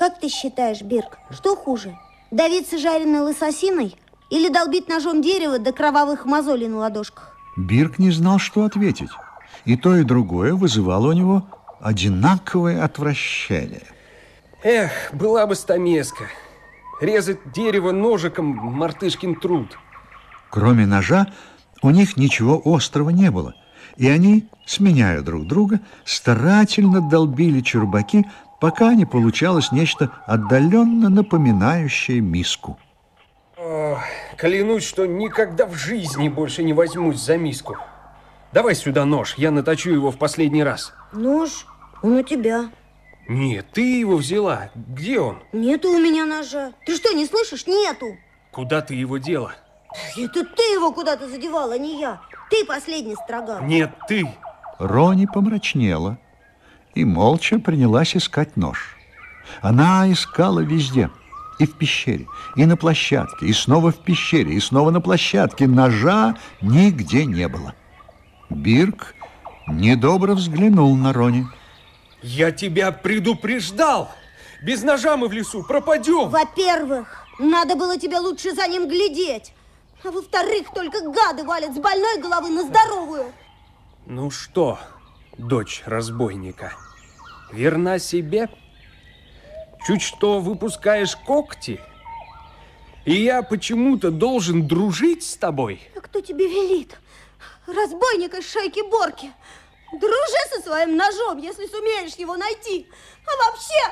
Как ты считаешь, Бирк, что хуже? Давиться жареной лососиной или долбить ножом дерево до кровавых мозолей на ладошках? Бирк не знал, что ответить. И то, и другое вызывало у него одинаковое отвращение. Эх, была бы стамеска. Резать дерево ножиком – мартышкин труд. Кроме ножа, у них ничего острого не было. И они, сменяя друг друга, старательно долбили чурбаки, пока не получалось нечто отдаленно напоминающее миску. Клянусь, что никогда в жизни больше не возьмусь за миску. Давай сюда нож, я наточу его в последний раз. Нож? Он у тебя. Нет, ты его взяла. Где он? Нету у меня ножа. Ты что, не слышишь? Нету. Куда ты его дела? Это ты его куда-то задевала, а не я. Ты последний строгал. Нет, ты. Рони помрачнела и молча принялась искать нож. Она искала везде, и в пещере, и на площадке, и снова в пещере, и снова на площадке. Ножа нигде не было. Бирк недобро взглянул на Рони. Я тебя предупреждал! Без ножа мы в лесу пропадем! Во-первых, надо было тебе лучше за ним глядеть. А во-вторых, только гады валят с больной головы на здоровую. Ну что, дочь разбойника, верна себе? Чуть что выпускаешь когти? И я почему-то должен дружить с тобой? А кто тебе велит? Разбойник из шайки Борки. Дружи со своим ножом, если сумеешь его найти. А вообще,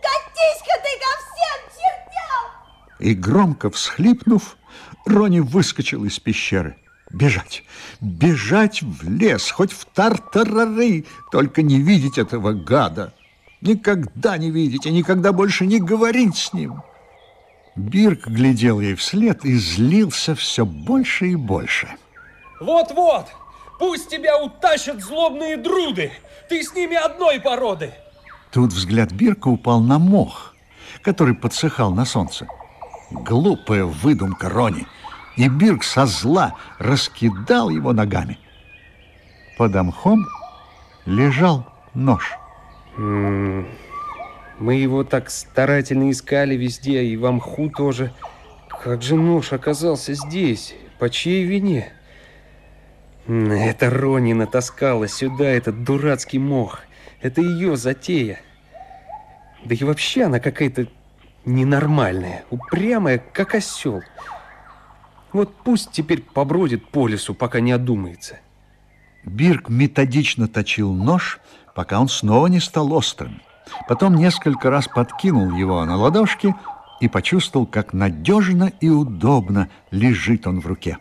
катись-ка ты ко всем чертям! И громко всхлипнув, Рони выскочил из пещеры. Бежать, бежать в лес, хоть в тартарары, только не видеть этого гада. Никогда не видеть и никогда больше не говорить с ним. Бирк глядел ей вслед и злился все больше и больше. Вот-вот, пусть тебя утащат злобные друды. Ты с ними одной породы. Тут взгляд Бирка упал на мох, который подсыхал на солнце. Глупая выдумка Рони. И Бирк со зла раскидал его ногами. Под мхом лежал нож. Мы его так старательно искали везде, и в мху тоже. Как же нож оказался здесь? По чьей вине? Это Рони натаскала сюда этот дурацкий мох. Это ее затея. Да и вообще она какая-то ненормальная, упрямая, как осел. Вот пусть теперь побродит по лесу, пока не одумается. Бирк методично точил нож, пока он снова не стал острым. Потом несколько раз подкинул его на ладошки и почувствовал, как надежно и удобно лежит он в руке.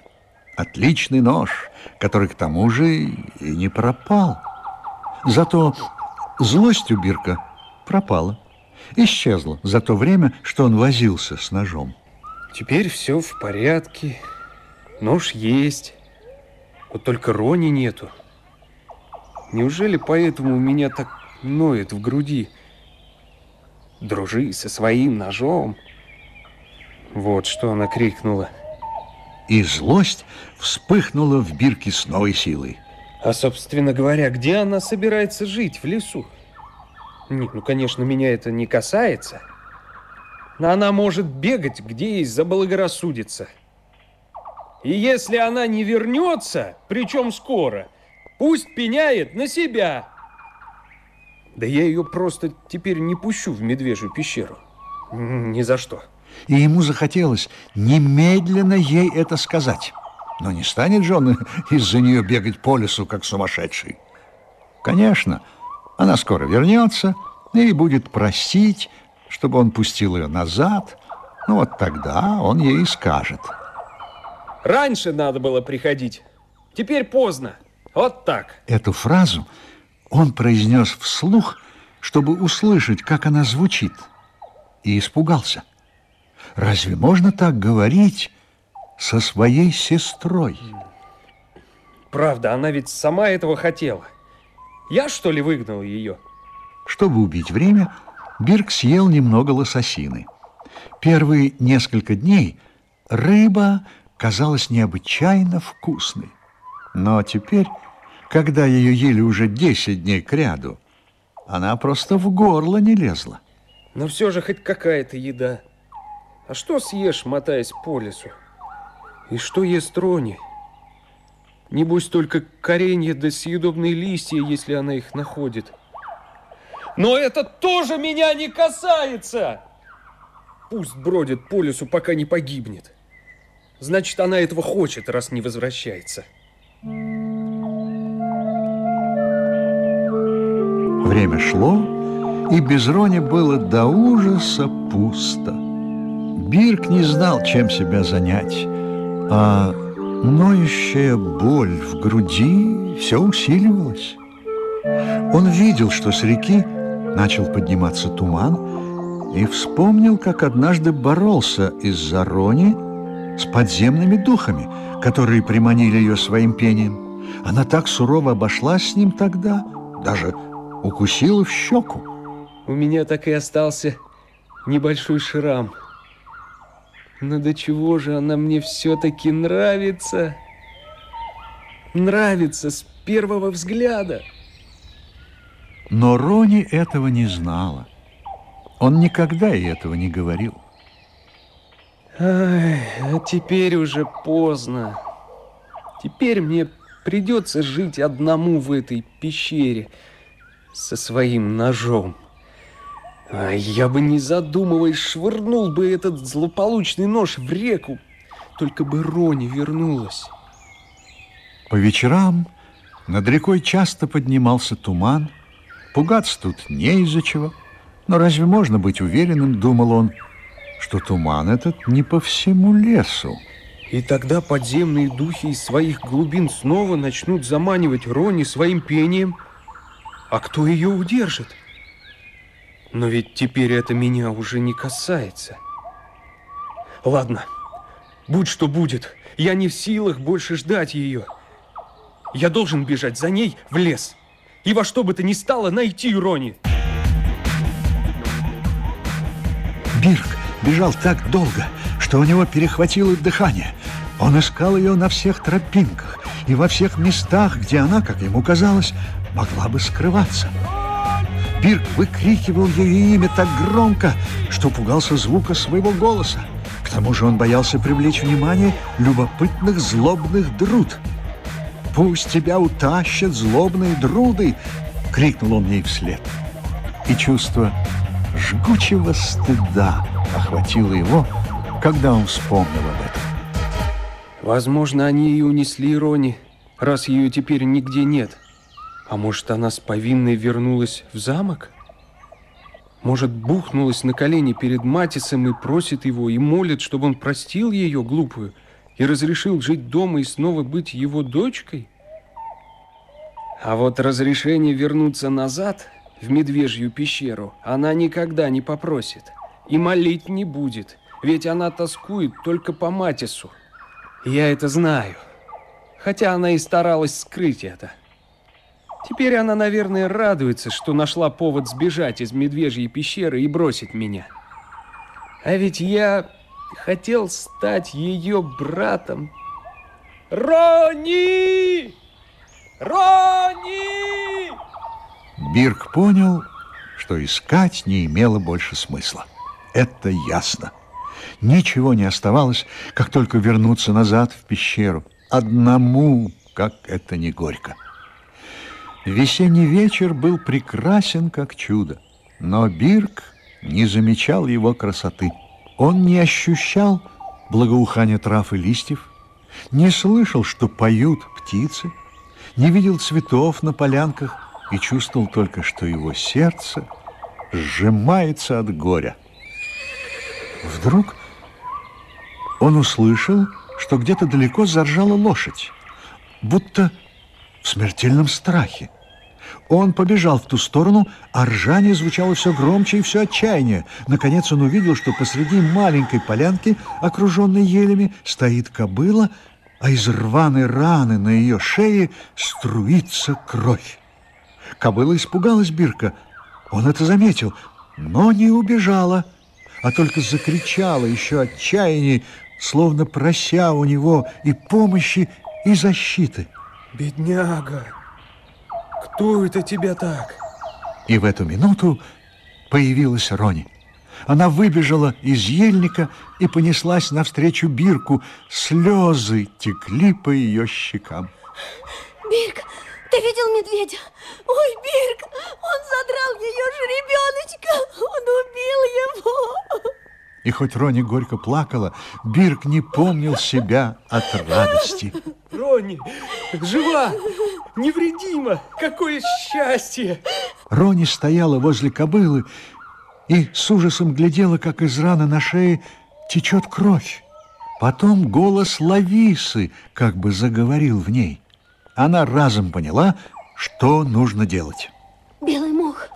Отличный нож, который к тому же и не пропал. Зато злость у Бирка пропала исчезла за то время, что он возился с ножом. Теперь все в порядке. Нож есть. Вот только Рони нету. Неужели поэтому у меня так ноет в груди? Дружи со своим ножом. Вот что она крикнула. И злость вспыхнула в бирке с новой силой. А, собственно говоря, где она собирается жить в лесу? Нет, ну, конечно, меня это не касается. Но она может бегать, где ей заблагорассудится. И если она не вернется, причем скоро, пусть пеняет на себя. Да я ее просто теперь не пущу в медвежью пещеру. Ни за что. И ему захотелось немедленно ей это сказать. Но не станет же он из-за нее бегать по лесу, как сумасшедший. Конечно, она скоро вернется и будет просить, чтобы он пустил ее назад. Ну вот тогда он ей скажет. Раньше надо было приходить. Теперь поздно. Вот так. Эту фразу он произнес вслух, чтобы услышать, как она звучит. И испугался. Разве можно так говорить со своей сестрой? Правда, она ведь сама этого хотела. Я, что ли, выгнал ее? Чтобы убить время, Бирк съел немного лососины. Первые несколько дней рыба казалась необычайно вкусной. Но теперь, когда ее ели уже 10 дней кряду, она просто в горло не лезла. Но все же хоть какая-то еда. А что съешь, мотаясь по лесу? И что ест Рони? Небось только коренья да съедобные листья, если она их находит. Но это тоже меня не касается! Пусть бродит по лесу, пока не погибнет. Значит, она этого хочет, раз не возвращается. Время шло, и без Рони было до ужаса пусто. Бирк не знал, чем себя занять, а ноющая боль в груди все усиливалась. Он видел, что с реки начал подниматься туман, и вспомнил, как однажды боролся из-за Рони с подземными духами, которые приманили ее своим пением. Она так сурово обошлась с ним тогда, даже укусила в щеку. У меня так и остался небольшой шрам. Но до чего же она мне все-таки нравится? Нравится с первого взгляда. Но Рони этого не знала. Он никогда и этого не говорил. Ай, а теперь уже поздно. Теперь мне придется жить одному в этой пещере со своим ножом. А я бы, не задумываясь, швырнул бы этот злополучный нож в реку, только бы Рони вернулась. По вечерам над рекой часто поднимался туман. Пугаться тут не из-за чего. Но разве можно быть уверенным, думал он, что туман этот не по всему лесу? И тогда подземные духи из своих глубин снова начнут заманивать Рони своим пением. А кто ее удержит? Но ведь теперь это меня уже не касается. Ладно, будь что будет, я не в силах больше ждать ее. Я должен бежать за ней в лес. И во что бы то ни стало найти Рони. Бирк бежал так долго, что у него перехватило дыхание. Он искал ее на всех тропинках и во всех местах, где она, как ему казалось, могла бы скрываться. Бирк выкрикивал ее имя так громко, что пугался звука своего голоса. К тому же он боялся привлечь внимание любопытных злобных друд. «Пусть тебя утащат злобные друды!» — крикнул он ей вслед. И чувство жгучего стыда охватило его, когда он вспомнил об этом. Возможно, они и унесли Рони, раз ее теперь нигде нет. А может, она с повинной вернулась в замок? Может, бухнулась на колени перед Матисом и просит его, и молит, чтобы он простил ее, глупую, и разрешил жить дома и снова быть его дочкой? А вот разрешение вернуться назад в Медвежью пещеру она никогда не попросит и молить не будет, ведь она тоскует только по Матису. Я это знаю, хотя она и старалась скрыть это. Теперь она, наверное, радуется, что нашла повод сбежать из медвежьей пещеры и бросить меня. А ведь я хотел стать ее братом. Рони! Рони! Бирк понял, что искать не имело больше смысла. Это ясно. Ничего не оставалось, как только вернуться назад в пещеру. Одному, как это не горько. Весенний вечер был прекрасен, как чудо, но Бирк не замечал его красоты. Он не ощущал благоухания трав и листьев, не слышал, что поют птицы, не видел цветов на полянках и чувствовал только, что его сердце сжимается от горя. Вдруг он услышал, что где-то далеко заржала лошадь, будто в смертельном страхе. Он побежал в ту сторону, а ржание звучало все громче и все отчаяннее. Наконец он увидел, что посреди маленькой полянки, окруженной елями, стоит кобыла, а из рваной раны на ее шее струится кровь. Кобыла испугалась Бирка. Он это заметил, но не убежала, а только закричала еще отчаянней, словно прося у него и помощи, и защиты. Бедняга, кто это тебя так? И в эту минуту появилась Рони. Она выбежала из ельника и понеслась навстречу Бирку. Слезы текли по ее щекам. Бирк, ты видел медведя? Ой, Бирк, он задрал ее жеребеночка, он убил его. И хоть Рони горько плакала, Бирк не помнил себя от радости. Рони, жива, невредима, какое счастье! Рони стояла возле кобылы и с ужасом глядела, как из раны на шее течет кровь. Потом голос Лависы как бы заговорил в ней. Она разом поняла, что нужно делать. Белый мох,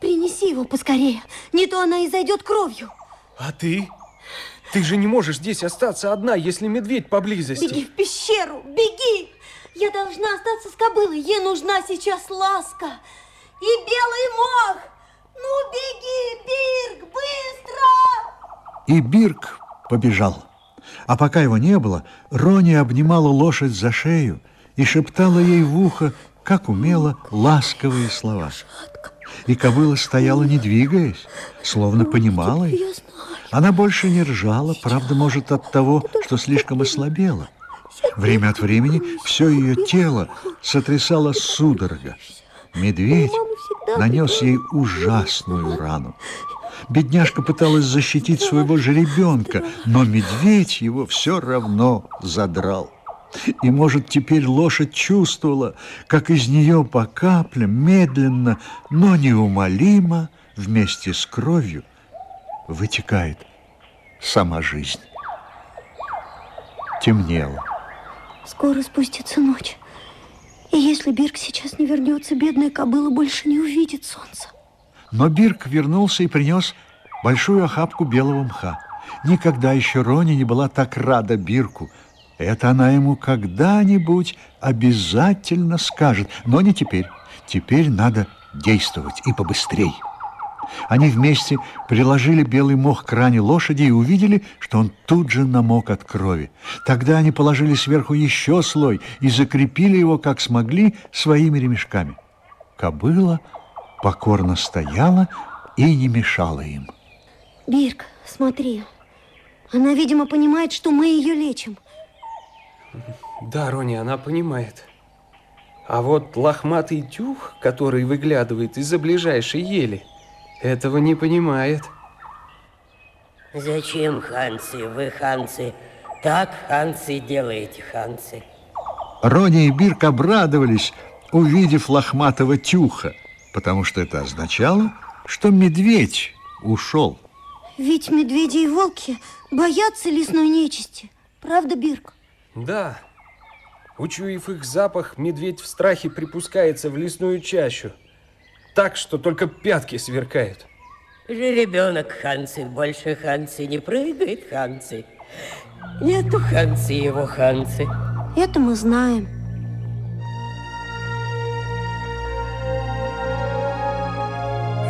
принеси его поскорее, не то она и зайдет кровью. А ты? Ты же не можешь здесь остаться одна, если медведь поблизости. Беги в пещеру, беги! Я должна остаться с кобылой, ей нужна сейчас ласка. И белый мох! Ну, беги, Бирк, быстро! И Бирк побежал. А пока его не было, Рони обнимала лошадь за шею и шептала ей в ухо, как умела, ласковые слова. И кобыла стояла, не двигаясь, словно понимала их. Она больше не ржала, правда, может, от того, что слишком ослабела. Время от времени все ее тело сотрясало судорога. Медведь нанес ей ужасную рану. Бедняжка пыталась защитить своего жеребенка, но медведь его все равно задрал. И, может, теперь лошадь чувствовала, как из нее по каплям, медленно, но неумолимо, вместе с кровью, вытекает сама жизнь. Темнело. Скоро спустится ночь. И если Бирк сейчас не вернется, бедная кобыла больше не увидит солнца. Но Бирк вернулся и принес большую охапку белого мха. Никогда еще Рони не была так рада Бирку. Это она ему когда-нибудь обязательно скажет, но не теперь. Теперь надо действовать и побыстрей. Они вместе приложили белый мох к ране лошади и увидели, что он тут же намок от крови. Тогда они положили сверху еще слой и закрепили его, как смогли, своими ремешками. Кобыла покорно стояла и не мешала им. Бирк, смотри, она, видимо, понимает, что мы ее лечим. Да, Рони, она понимает. А вот лохматый тюх, который выглядывает из-за ближайшей ели, этого не понимает. Зачем, ханцы, вы, ханцы, так, ханцы, делаете, ханцы? Рони и Бирк обрадовались, увидев лохматого тюха, потому что это означало, что медведь ушел. Ведь медведи и волки боятся лесной нечисти. Правда, Бирк? Да. Учуяв их запах, медведь в страхе припускается в лесную чащу. Так, что только пятки сверкают. Жеребенок Ханцы, больше Ханцы не прыгает, Ханцы. Нету Ханцы его Ханцы. Это мы знаем.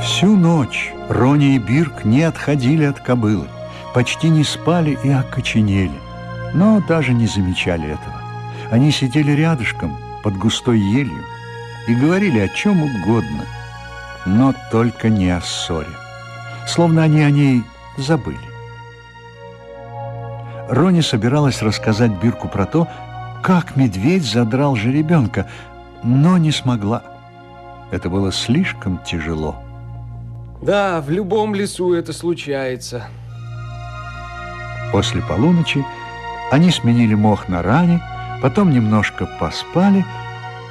Всю ночь Рони и Бирк не отходили от кобылы, почти не спали и окоченели, но даже не замечали этого. Они сидели рядышком под густой елью и говорили о чем угодно, но только не о ссоре, словно они о ней забыли. Рони собиралась рассказать Бирку про то, как медведь задрал жеребенка, но не смогла. Это было слишком тяжело. Да, в любом лесу это случается. После полуночи они сменили мох на ране, потом немножко поспали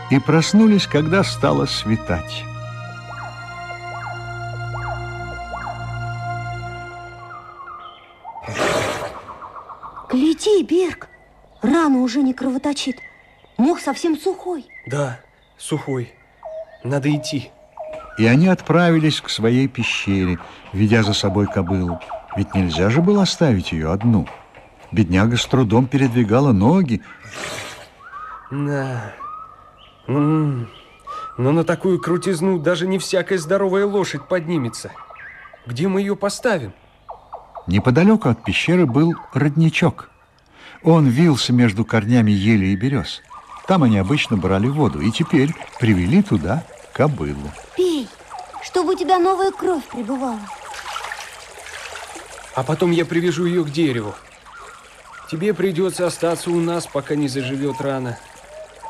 и проснулись, когда стало светать. Бирк, рана уже не кровоточит. Мох совсем сухой. Да, сухой. Надо идти. И они отправились к своей пещере, ведя за собой кобылу. Ведь нельзя же было оставить ее одну. Бедняга с трудом передвигала ноги. Да. М-м. Но на такую крутизну даже не всякая здоровая лошадь поднимется. Где мы ее поставим? Неподалеку от пещеры был родничок. Он вился между корнями ели и берез. Там они обычно брали воду и теперь привели туда кобылу. Пей, чтобы у тебя новая кровь прибывала. а потом я привяжу ее к дереву. Тебе придется остаться у нас, пока не заживет рана.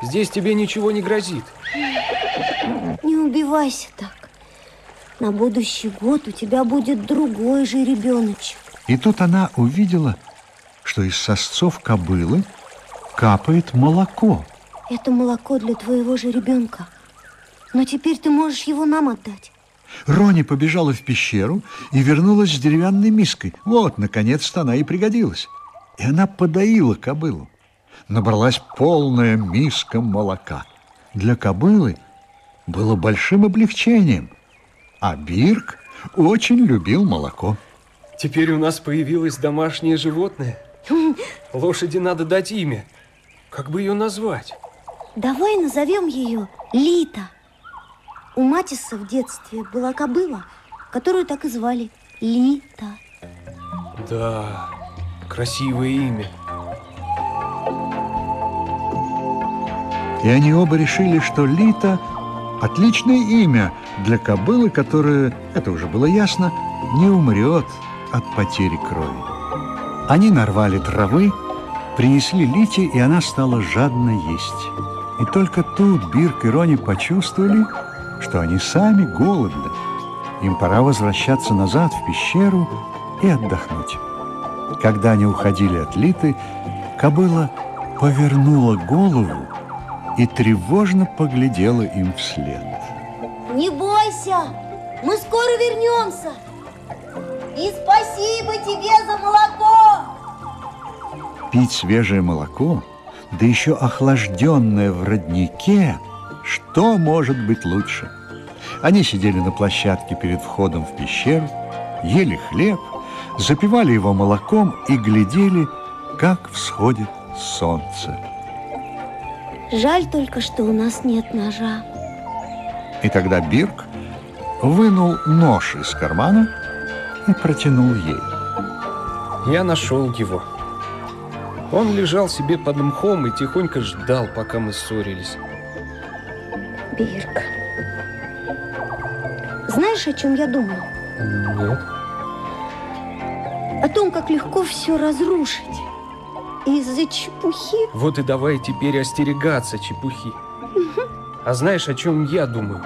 Здесь тебе ничего не грозит. Не убивайся так. На будущий год у тебя будет другой же ребеночек. И тут она увидела, что из сосцов кобылы капает молоко. Это молоко для твоего же ребенка. Но теперь ты можешь его нам отдать. Рони побежала в пещеру и вернулась с деревянной миской. Вот, наконец-то она и пригодилась. И она подоила кобылу. Набралась полная миска молока. Для кобылы было большим облегчением. А Бирк очень любил молоко. Теперь у нас появилось домашнее животное. Лошади надо дать имя. Как бы ее назвать? Давай назовем ее Лита. У Матиса в детстве была кобыла, которую так и звали Лита. Да, красивое имя. И они оба решили, что Лита – отличное имя для кобылы, которая, это уже было ясно, не умрет от потери крови. Они нарвали травы, принесли Лите, и она стала жадно есть. И только тут Бирк и Рони почувствовали, что они сами голодны. Им пора возвращаться назад в пещеру и отдохнуть. Когда они уходили от Литы, кобыла повернула голову и тревожно поглядела им вслед. Не бойся, мы скоро вернемся. И спасибо тебе за молоко. Пить свежее молоко, да еще охлажденное в роднике, что может быть лучше? Они сидели на площадке перед входом в пещеру, ели хлеб, запивали его молоком и глядели, как всходит солнце. Жаль только, что у нас нет ножа. И тогда Бирк вынул нож из кармана и протянул ей. Я нашел его. Он лежал себе под мхом и тихонько ждал, пока мы ссорились. Бирк. Знаешь, о чем я думаю? Нет. О том, как легко все разрушить. Из-за чепухи. Вот и давай теперь остерегаться чепухи. А знаешь, о чем я думаю?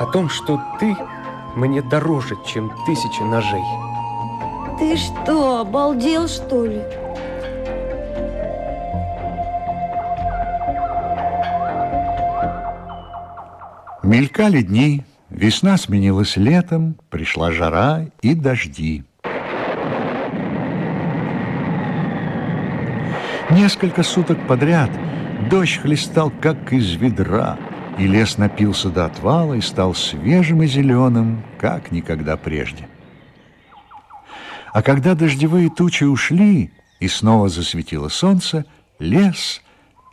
О том, что ты мне дороже, чем тысяча ножей. Ты что, обалдел, что ли? Мелькали дни, весна сменилась летом, пришла жара и дожди. Несколько суток подряд дождь хлестал, как из ведра, и лес напился до отвала и стал свежим и зеленым, как никогда прежде. А когда дождевые тучи ушли и снова засветило солнце, лес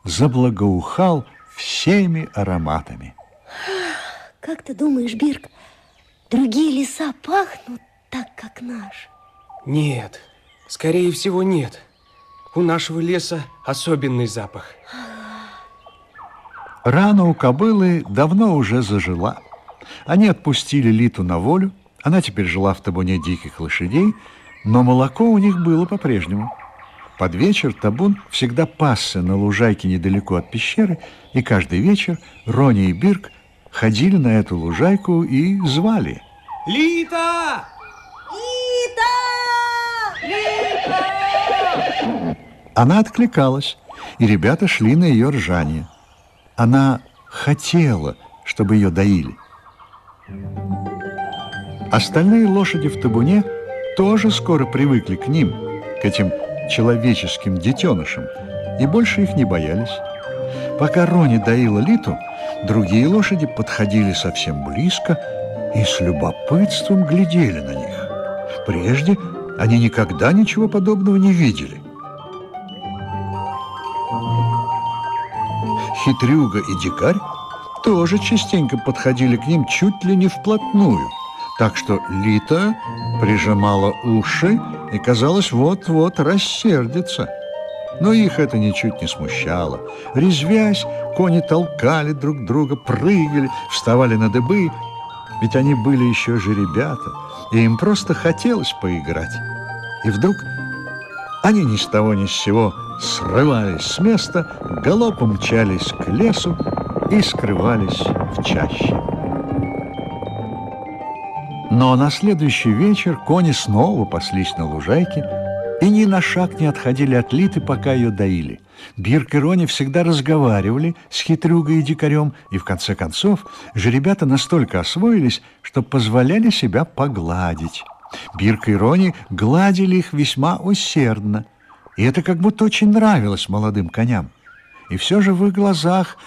заблагоухал всеми ароматами. Как ты думаешь, Бирк, другие леса пахнут так, как наш? Нет, скорее всего нет. У нашего леса особенный запах. Рана у кобылы давно уже зажила. Они отпустили Литу на волю. Она теперь жила в табуне диких лошадей, но молоко у них было по-прежнему. Под вечер табун всегда пасся на лужайке недалеко от пещеры, и каждый вечер Рони и Бирк ходили на эту лужайку и звали. Лита! Лита! Она откликалась, и ребята шли на ее ржание. Она хотела, чтобы ее доили. Остальные лошади в табуне тоже скоро привыкли к ним, к этим человеческим детенышам, и больше их не боялись. Пока Рони доила Литу, другие лошади подходили совсем близко и с любопытством глядели на них. Прежде они никогда ничего подобного не видели. Хитрюга и дикарь тоже частенько подходили к ним чуть ли не вплотную, так что Лита прижимала уши и, казалось, вот-вот рассердится. Но их это ничуть не смущало. Резвясь, кони толкали друг друга, прыгали, вставали на дыбы. ведь они были еще же ребята, и им просто хотелось поиграть. И вдруг они ни с того ни с сего срывались с места, галопом мчались к лесу и скрывались в чаще. Но на следующий вечер кони снова паслись на лужайке и ни на шаг не отходили от Литы, пока ее доили. Бирк и Рони всегда разговаривали с хитрюгой и дикарем, и в конце концов же ребята настолько освоились, что позволяли себя погладить. Бирк и Рони гладили их весьма усердно, и это как будто очень нравилось молодым коням. И все же в их глазах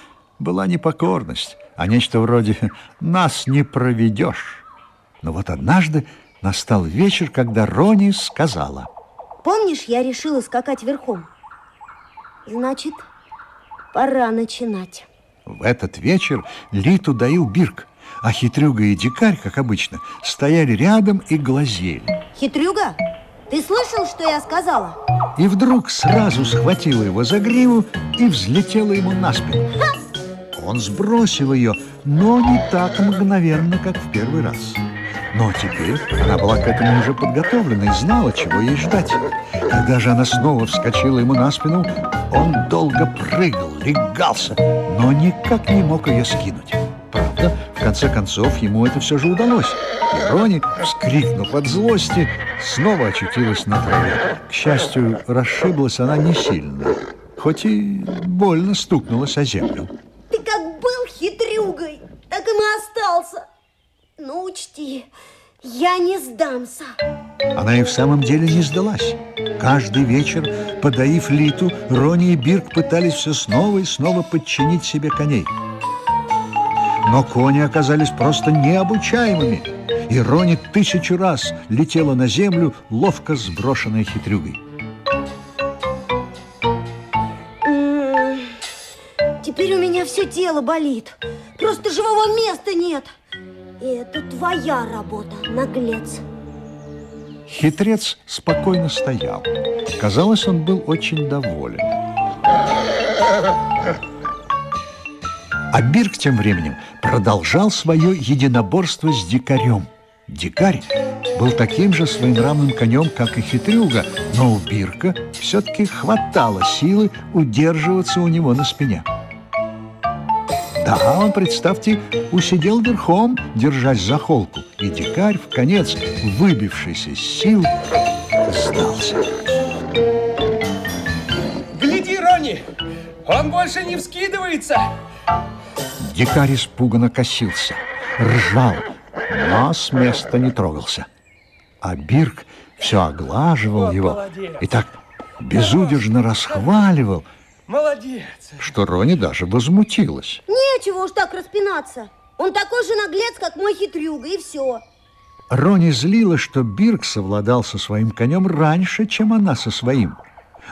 была не покорность, а нечто вроде «нас не проведешь». Но вот однажды настал вечер, когда Рони сказала. Помнишь, я решила скакать верхом? Значит, пора начинать. В этот вечер Литу доил Бирк, а хитрюга и дикарь, как обычно, стояли рядом и глазели. Хитрюга, ты слышал, что я сказала? И вдруг сразу схватила его за гриву и взлетела ему на спину. Он сбросил ее, но не так мгновенно, как в первый раз. Но теперь она была к этому уже подготовлена и знала, чего ей ждать. Когда же она снова вскочила ему на спину, он долго прыгал, легался, но никак не мог ее скинуть. Правда, в конце концов, ему это все же удалось. И Рони, вскрикнув от злости, снова очутилась на траве. К счастью, расшиблась она не сильно, хоть и больно стукнулась о землю. Ты как был хитрюгой, так и и остался. Ну, учти, я не сдамся. Она и в самом деле не сдалась. Каждый вечер, подоив Литу, Рони и Бирк пытались все снова и снова подчинить себе коней. Но кони оказались просто необучаемыми, и Рони тысячу раз летела на землю, ловко сброшенной хитрюгой. Теперь у меня все тело болит. Просто живого места нет. И это твоя работа, наглец. Хитрец спокойно стоял. Казалось, он был очень доволен. А Бирк тем временем продолжал свое единоборство с дикарем. Дикарь был таким же своенравным конем, как и хитрюга, но у Бирка все-таки хватало силы удерживаться у него на спине. Да, он, представьте, усидел верхом, держась за холку, и дикарь, в конец выбившийся из сил, сдался. Гляди, Рони, он больше не вскидывается. Дикарь испуганно косился, ржал, но с места не трогался. А Бирк все оглаживал Вот его молодец. и так безудержно расхваливал, Молодец. что Рони даже возмутилась. Нечего уж так распинаться. Он такой же наглец, как мой хитрюга, и все. Рони злила, что Бирк совладал со своим конем раньше, чем она со своим.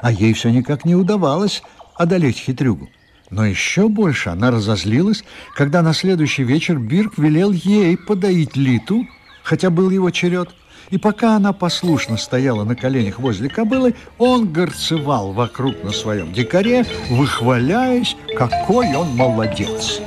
А ей все никак не удавалось одолеть хитрюгу. Но еще больше она разозлилась, когда на следующий вечер Бирк велел ей подоить Литу, хотя был его черед. И пока она послушно стояла на коленях возле кобылы, он горцевал вокруг на своем дикаре, выхваляясь, какой он молодец.